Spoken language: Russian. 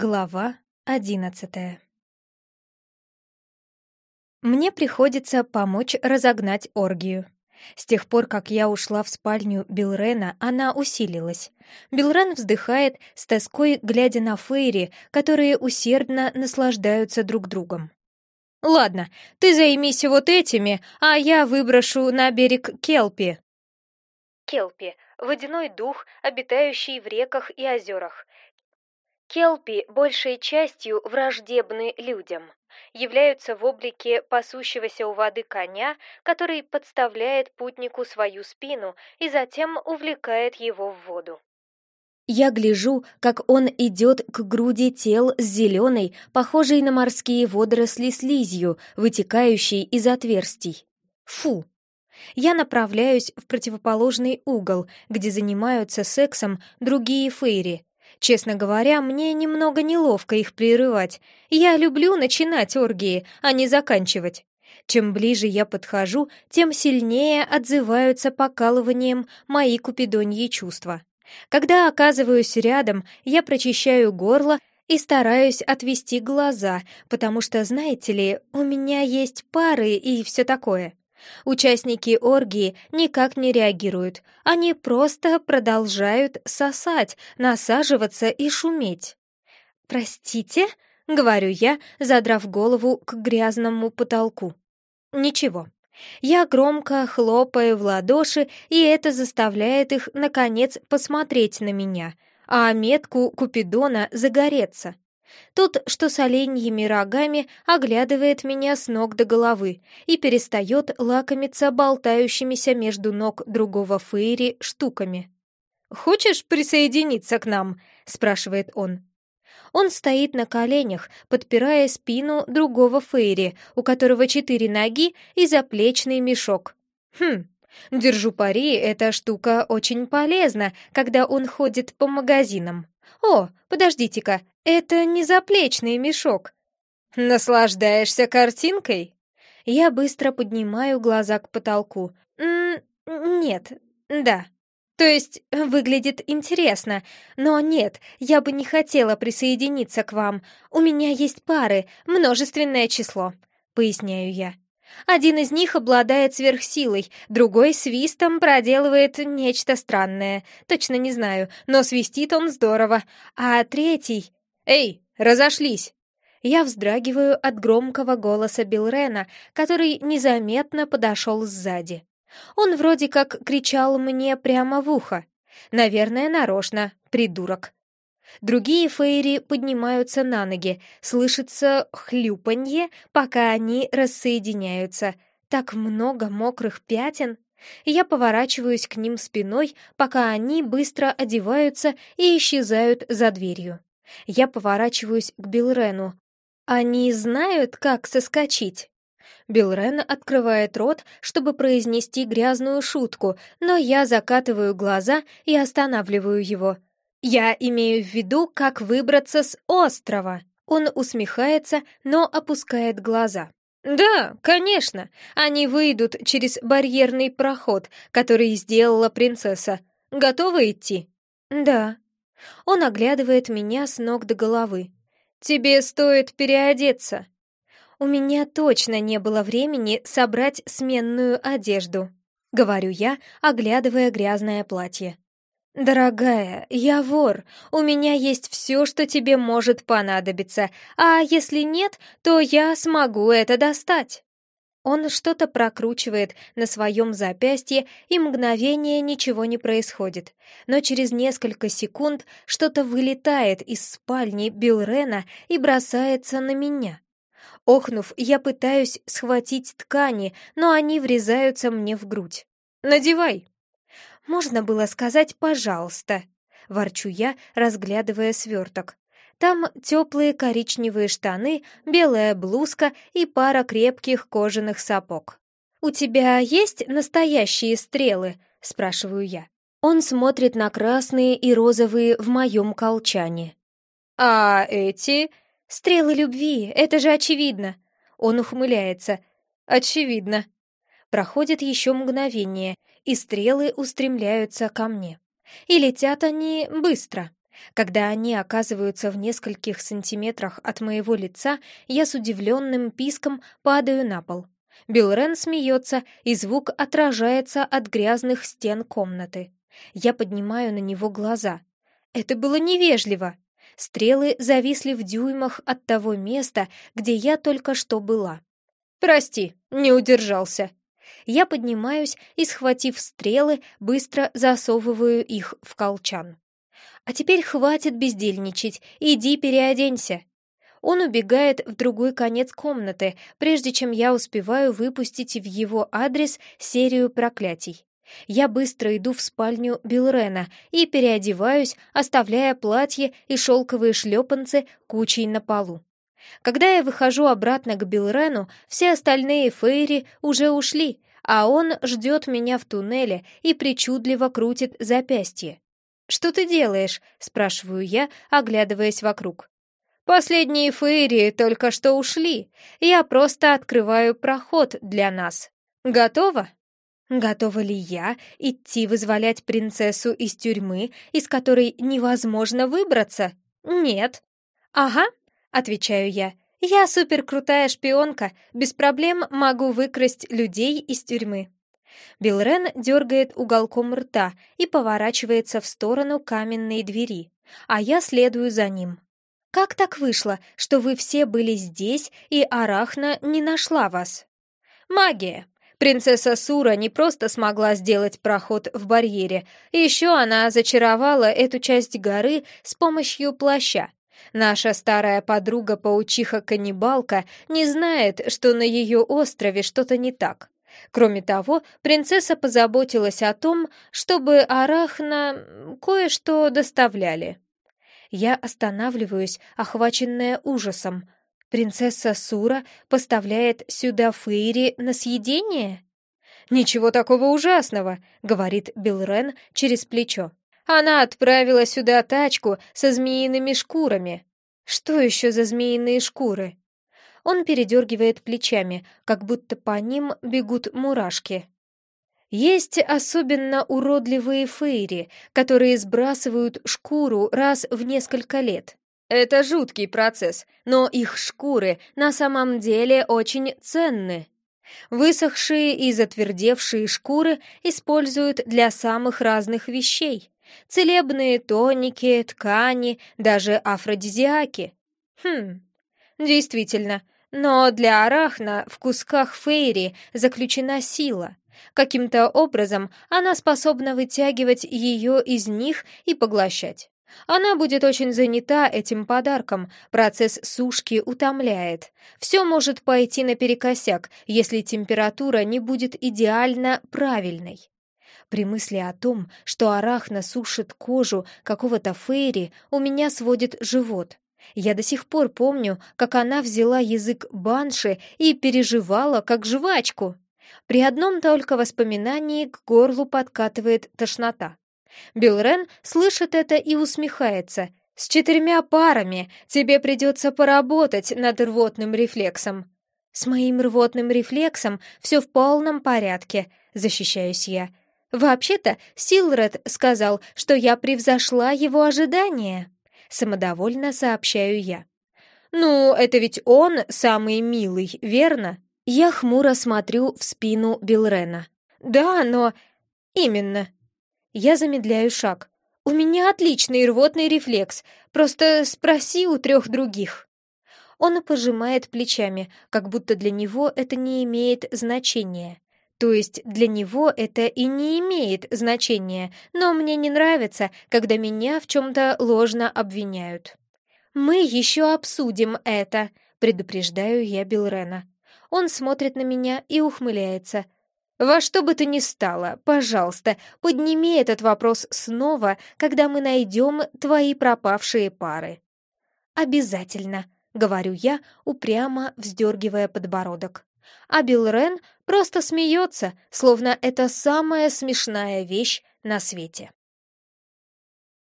Глава одиннадцатая Мне приходится помочь разогнать оргию. С тех пор, как я ушла в спальню Билрена, она усилилась. Билрен вздыхает с тоской, глядя на Фейри, которые усердно наслаждаются друг другом. «Ладно, ты займись вот этими, а я выброшу на берег Келпи». Келпи — водяной дух, обитающий в реках и озерах. Келпи большей частью враждебны людям, являются в облике пасущегося у воды коня, который подставляет путнику свою спину и затем увлекает его в воду. Я гляжу, как он идет к груди тел с зеленой, похожей на морские водоросли слизью, вытекающей из отверстий. Фу! Я направляюсь в противоположный угол, где занимаются сексом другие фейри, Честно говоря, мне немного неловко их прерывать. Я люблю начинать оргии, а не заканчивать. Чем ближе я подхожу, тем сильнее отзываются покалыванием мои купидоньи чувства. Когда оказываюсь рядом, я прочищаю горло и стараюсь отвести глаза, потому что, знаете ли, у меня есть пары и все такое. Участники оргии никак не реагируют, они просто продолжают сосать, насаживаться и шуметь. «Простите?» — говорю я, задрав голову к грязному потолку. «Ничего». Я громко хлопаю в ладоши, и это заставляет их, наконец, посмотреть на меня, а метку Купидона загореться. Тот, что с оленьими рогами, оглядывает меня с ног до головы и перестает лакомиться болтающимися между ног другого Фейри штуками. «Хочешь присоединиться к нам?» — спрашивает он. Он стоит на коленях, подпирая спину другого Фейри, у которого четыре ноги и заплечный мешок. «Хм, держу пари, эта штука очень полезна, когда он ходит по магазинам». «О, подождите-ка, это не заплечный мешок». «Наслаждаешься картинкой?» Я быстро поднимаю глаза к потолку. М «Нет, да». То есть выглядит интересно, но нет, я бы не хотела присоединиться к вам. У меня есть пары, множественное число, поясняю я. Один из них обладает сверхсилой, другой свистом проделывает нечто странное. Точно не знаю, но свистит он здорово. А третий... «Эй, разошлись!» Я вздрагиваю от громкого голоса Билрена, который незаметно подошел сзади. Он вроде как кричал мне прямо в ухо. Наверное, нарочно, придурок. Другие фейри поднимаются на ноги, слышится хлюпанье, пока они рассоединяются. Так много мокрых пятен. Я поворачиваюсь к ним спиной, пока они быстро одеваются и исчезают за дверью. Я поворачиваюсь к Билрену. Они знают, как соскочить. Билрен открывает рот, чтобы произнести грязную шутку, но я закатываю глаза и останавливаю его. «Я имею в виду, как выбраться с острова!» Он усмехается, но опускает глаза. «Да, конечно, они выйдут через барьерный проход, который сделала принцесса. Готовы идти?» «Да». Он оглядывает меня с ног до головы. «Тебе стоит переодеться». «У меня точно не было времени собрать сменную одежду», — говорю я, оглядывая грязное платье. «Дорогая, я вор. У меня есть все, что тебе может понадобиться, а если нет, то я смогу это достать». Он что-то прокручивает на своем запястье, и мгновение ничего не происходит. Но через несколько секунд что-то вылетает из спальни Билрена и бросается на меня. Охнув, я пытаюсь схватить ткани, но они врезаются мне в грудь. «Надевай!» Можно было сказать «пожалуйста», — ворчу я, разглядывая сверток. Там теплые коричневые штаны, белая блузка и пара крепких кожаных сапог. «У тебя есть настоящие стрелы?» — спрашиваю я. Он смотрит на красные и розовые в моем колчане. «А эти?» «Стрелы любви, это же очевидно!» Он ухмыляется. «Очевидно». Проходит еще мгновение, и стрелы устремляются ко мне. И летят они быстро. Когда они оказываются в нескольких сантиметрах от моего лица, я с удивленным писком падаю на пол. Билрен смеется, и звук отражается от грязных стен комнаты. Я поднимаю на него глаза. Это было невежливо. Стрелы зависли в дюймах от того места, где я только что была. «Прости, не удержался». Я поднимаюсь и, схватив стрелы, быстро засовываю их в колчан. «А теперь хватит бездельничать, иди переоденься». Он убегает в другой конец комнаты, прежде чем я успеваю выпустить в его адрес серию проклятий. Я быстро иду в спальню Билрена и переодеваюсь, оставляя платье и шелковые шлепанцы кучей на полу. Когда я выхожу обратно к Билрену, все остальные фейри уже ушли, а он ждет меня в туннеле и причудливо крутит запястье. «Что ты делаешь?» — спрашиваю я, оглядываясь вокруг. «Последние фейри только что ушли. Я просто открываю проход для нас. Готово?» Готова ли я идти вызволять принцессу из тюрьмы, из которой невозможно выбраться? Нет. Ага, отвечаю я. Я суперкрутая шпионка, без проблем могу выкрасть людей из тюрьмы. Билрен дергает уголком рта и поворачивается в сторону каменной двери, а я следую за ним. «Как так вышло, что вы все были здесь, и Арахна не нашла вас?» «Магия. Принцесса Сура не просто смогла сделать проход в барьере, еще она зачаровала эту часть горы с помощью плаща. Наша старая подруга-паучиха-каннибалка не знает, что на ее острове что-то не так. Кроме того, принцесса позаботилась о том, чтобы Арахна кое-что доставляли. Я останавливаюсь, охваченная ужасом. Принцесса Сура поставляет сюда Фейри на съедение? «Ничего такого ужасного», — говорит Билрен через плечо. «Она отправила сюда тачку со змеиными шкурами». «Что еще за змеиные шкуры?» Он передергивает плечами, как будто по ним бегут мурашки. Есть особенно уродливые фейри, которые сбрасывают шкуру раз в несколько лет. Это жуткий процесс, но их шкуры на самом деле очень ценны. Высохшие и затвердевшие шкуры используют для самых разных вещей. Целебные тоники, ткани, даже афродизиаки. Хм, действительно, но для арахна в кусках фейри заключена сила. Каким-то образом она способна вытягивать ее из них и поглощать. Она будет очень занята этим подарком, процесс сушки утомляет. Все может пойти наперекосяк, если температура не будет идеально правильной. При мысли о том, что арахна сушит кожу какого-то фейри, у меня сводит живот. Я до сих пор помню, как она взяла язык банши и переживала, как жвачку. При одном только воспоминании к горлу подкатывает тошнота. Билрен слышит это и усмехается. «С четырьмя парами тебе придется поработать над рвотным рефлексом». «С моим рвотным рефлексом все в полном порядке», — защищаюсь я. «Вообще-то Силред сказал, что я превзошла его ожидания», — самодовольно сообщаю я. «Ну, это ведь он самый милый, верно?» Я хмуро смотрю в спину Билрена. «Да, но...» «Именно», я замедляю шаг. «У меня отличный рвотный рефлекс. Просто спроси у трех других». Он пожимает плечами, как будто для него это не имеет значения. То есть для него это и не имеет значения, но мне не нравится, когда меня в чем-то ложно обвиняют. «Мы еще обсудим это», — предупреждаю я Билрена. Он смотрит на меня и ухмыляется — во что бы то ни стало, пожалуйста, подними этот вопрос снова, когда мы найдем твои пропавшие пары. Обязательно, говорю я, упрямо вздергивая подбородок. А Билл Рен просто смеется, словно это самая смешная вещь на свете.